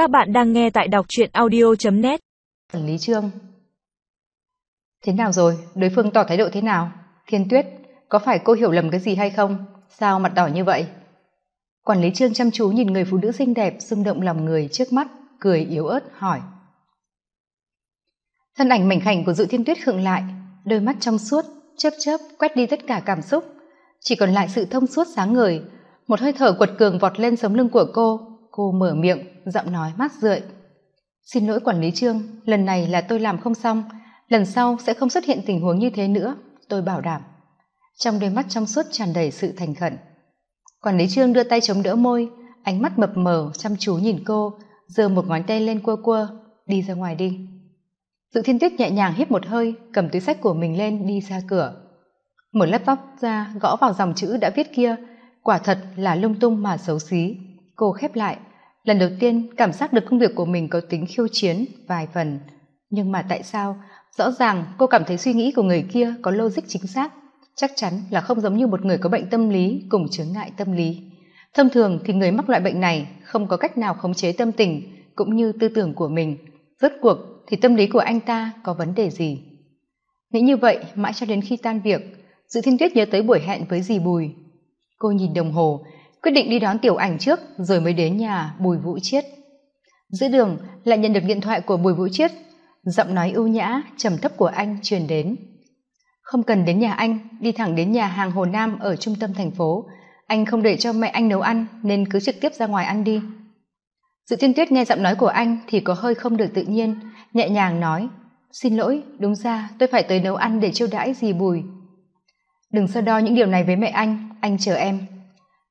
Các bạn đang nghe tại đọc truyện audio.net Quản lý trương Thế nào rồi? Đối phương tỏ thái độ thế nào? Thiên tuyết, có phải cô hiểu lầm cái gì hay không? Sao mặt đỏ như vậy? Quản lý trương chăm chú nhìn người phụ nữ xinh đẹp rung động lòng người trước mắt, cười yếu ớt hỏi. Thân ảnh mảnh khảnh của dự thiên tuyết khựng lại, đôi mắt trong suốt, chớp chớp quét đi tất cả cảm xúc. Chỉ còn lại sự thông suốt sáng ngời, một hơi thở quật cường vọt lên sống lưng của cô, cô mở miệng, giọng nói mát rượi. Xin lỗi quản lý trương, lần này là tôi làm không xong. Lần sau sẽ không xuất hiện tình huống như thế nữa, tôi bảo đảm. Trong đôi mắt trong suốt tràn đầy sự thành khẩn. Quản lý trương đưa tay chống đỡ môi, ánh mắt mập mờ, chăm chú nhìn cô, giơ một ngón tay lên cua cua, đi ra ngoài đi. Dự thiên tuyết nhẹ nhàng hít một hơi, cầm túi sách của mình lên đi ra cửa. Mở laptop ra gõ vào dòng chữ đã viết kia, quả thật là lung tung mà xấu xí cô khép lại. Lần đầu tiên cảm giác được công việc của mình có tính khiêu chiến vài phần. Nhưng mà tại sao? Rõ ràng cô cảm thấy suy nghĩ của người kia có logic chính xác. Chắc chắn là không giống như một người có bệnh tâm lý cùng chướng ngại tâm lý. Thông thường thì người mắc loại bệnh này không có cách nào khống chế tâm tình cũng như tư tưởng của mình. Rốt cuộc thì tâm lý của anh ta có vấn đề gì? Nghĩ như vậy mãi cho đến khi tan việc, dự thiên tuyết nhớ tới buổi hẹn với dì bùi. Cô nhìn đồng hồ quyết định đi đón tiểu ảnh trước, rồi mới đến nhà bùi vũ chiết. Giữa đường, lại nhận được điện thoại của bùi vũ chiết. Giọng nói ưu nhã, trầm thấp của anh truyền đến. Không cần đến nhà anh, đi thẳng đến nhà hàng hồ nam ở trung tâm thành phố. Anh không để cho mẹ anh nấu ăn, nên cứ trực tiếp ra ngoài ăn đi. Dự thiên tuyết nghe giọng nói của anh thì có hơi không được tự nhiên, nhẹ nhàng nói, xin lỗi, đúng ra tôi phải tới nấu ăn để chiêu đãi gì bùi. Đừng so đo những điều này với mẹ anh anh chờ em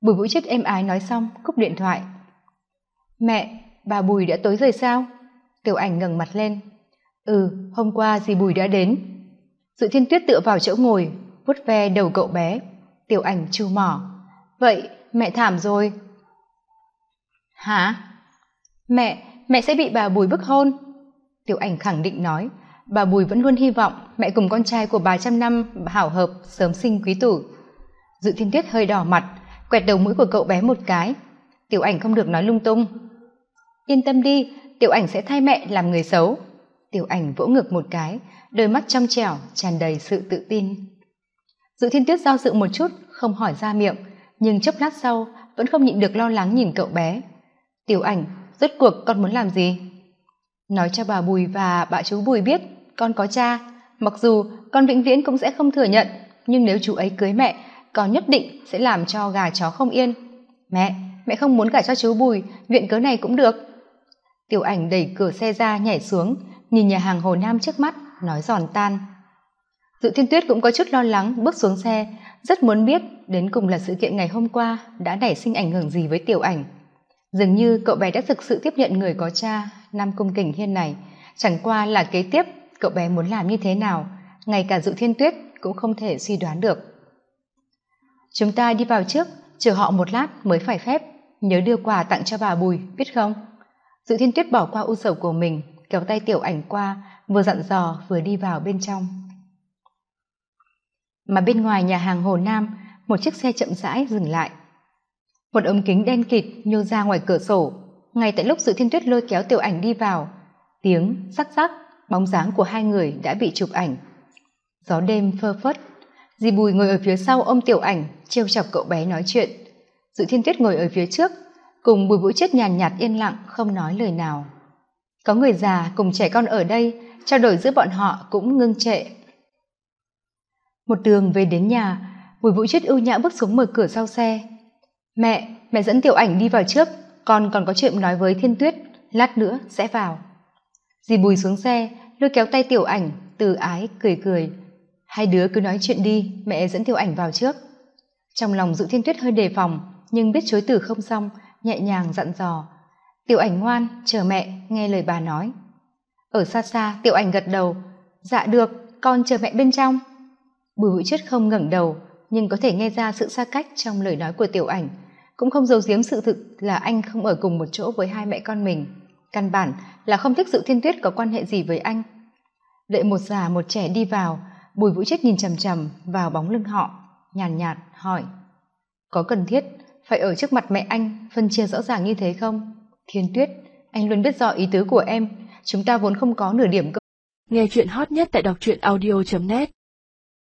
bùi vũ chết êm ái nói xong, cúp điện thoại. Mẹ, bà bùi đã tối rồi sao? Tiểu ảnh ngẩng mặt lên. Ừ hôm qua dì bùi đã đến. Dự thiên tuyết tựa vào chỗ ngồi, vuốt ve đầu cậu bé. Tiểu ảnh chu mỏ. Vậy mẹ thảm rồi. Hả? Mẹ mẹ sẽ bị bà bùi bức hôn. Tiểu ảnh khẳng định nói. Bà bùi vẫn luôn hy vọng mẹ cùng con trai của bà trăm năm hảo hợp sớm sinh quý tử. Dự thiên tuyết hơi đỏ mặt quẹt đầu mũi của cậu bé một cái. Tiểu ảnh không được nói lung tung. Yên tâm đi, tiểu ảnh sẽ thay mẹ làm người xấu. Tiểu ảnh vỗ ngực một cái, đôi mắt trong trẻo, tràn đầy sự tự tin. Dự thiên tuyết giao dự một chút, không hỏi ra miệng, nhưng chốc lát sau, vẫn không nhịn được lo lắng nhìn cậu bé. Tiểu ảnh, rốt cuộc con muốn làm gì? Nói cho bà bùi và bà chú bùi biết, con có cha. Mặc dù con vĩnh viễn cũng sẽ không thừa nhận, nhưng nếu chú ấy cưới mẹ con nhất định sẽ làm cho gà chó không yên. Mẹ mẹ không muốn gả cho chú bùi, viện cớ này cũng được. Tiểu ảnh đẩy cửa xe ra nhảy xuống, nhìn nhà hàng hồ nam trước mắt, nói giòn tan. Dự thiên tuyết cũng có chút lo lắng, bước xuống xe, rất muốn biết đến cùng là sự kiện ngày hôm qua đã nảy sinh ảnh hưởng gì với tiểu ảnh. Dường như cậu bé đã thực sự tiếp nhận người có cha, nam cung kình hiên này. Chẳng qua là kế tiếp, cậu bé muốn làm như thế nào, ngay cả dự thiên tuyết cũng không thể suy đoán được chúng ta đi vào trước, chờ họ một lát mới phải phép. Nhớ đưa quà tặng cho bà bùi, biết không? Dự thiên tuyết bỏ qua u sầu của mình, kéo tay tiểu ảnh qua, vừa dặn dò, vừa đi vào bên trong. Mà bên ngoài nhà hàng hồ nam, một chiếc xe chậm rãi dừng lại. Một ống kính đen kịt nhô ra ngoài cửa sổ. Ngay tại lúc dự thiên tuyết lôi kéo tiểu ảnh đi vào, tiếng sắc sắc bóng dáng của hai người đã bị chụp ảnh. Gió đêm phơ phất dì bùi ngồi ở phía sau ôm tiểu ảnh, trêu chọc cậu bé nói chuyện. Dự thiên tuyết ngồi ở phía trước, cùng bùi vũ chết nhàn nhạt yên lặng, không nói lời nào. Có người già cùng trẻ con ở đây, trao đổi giữa bọn họ cũng ngưng trệ. Một đường về đến nhà, bùi vũ chết ưu nhã bước xuống mở cửa sau xe. Mẹ mẹ dẫn tiểu ảnh đi vào trước, con còn có chuyện nói với thiên tuyết, lát nữa sẽ vào. Dì bùi xuống xe, lôi kéo tay tiểu ảnh, từ ái cười cười hai đứa cứ nói chuyện đi, mẹ dẫn tiểu ảnh vào trước. Trong lòng dự thiên tuyết hơi đề phòng, nhưng biết chối từ không xong, nhẹ nhàng dặn dò. Tiểu ảnh ngoan, chờ mẹ, nghe lời bà nói. Ở xa xa, tiểu ảnh gật đầu. Dạ được, con chờ mẹ bên trong. Bùi hữu chất không ngẩng đầu, nhưng có thể nghe ra sự xa cách trong lời nói của tiểu ảnh. Cũng không giấu giếm sự thực là anh không ở cùng một chỗ với hai mẹ con mình. Căn bản là không thích dự thiên tuyết có quan hệ gì với anh. Đợi một già một trẻ đi vào bùi vũ chết nhìn chằm chằm vào bóng lưng họ nhàn nhạt, nhạt hỏi có cần thiết phải ở trước mặt mẹ anh phân chia rõ ràng như thế không? Thiên tuyết anh luôn biết rõ ý tứ của em chúng ta vốn không có nửa điểm cơ nghe chuyện hot nhất tại đọc truyện audio net.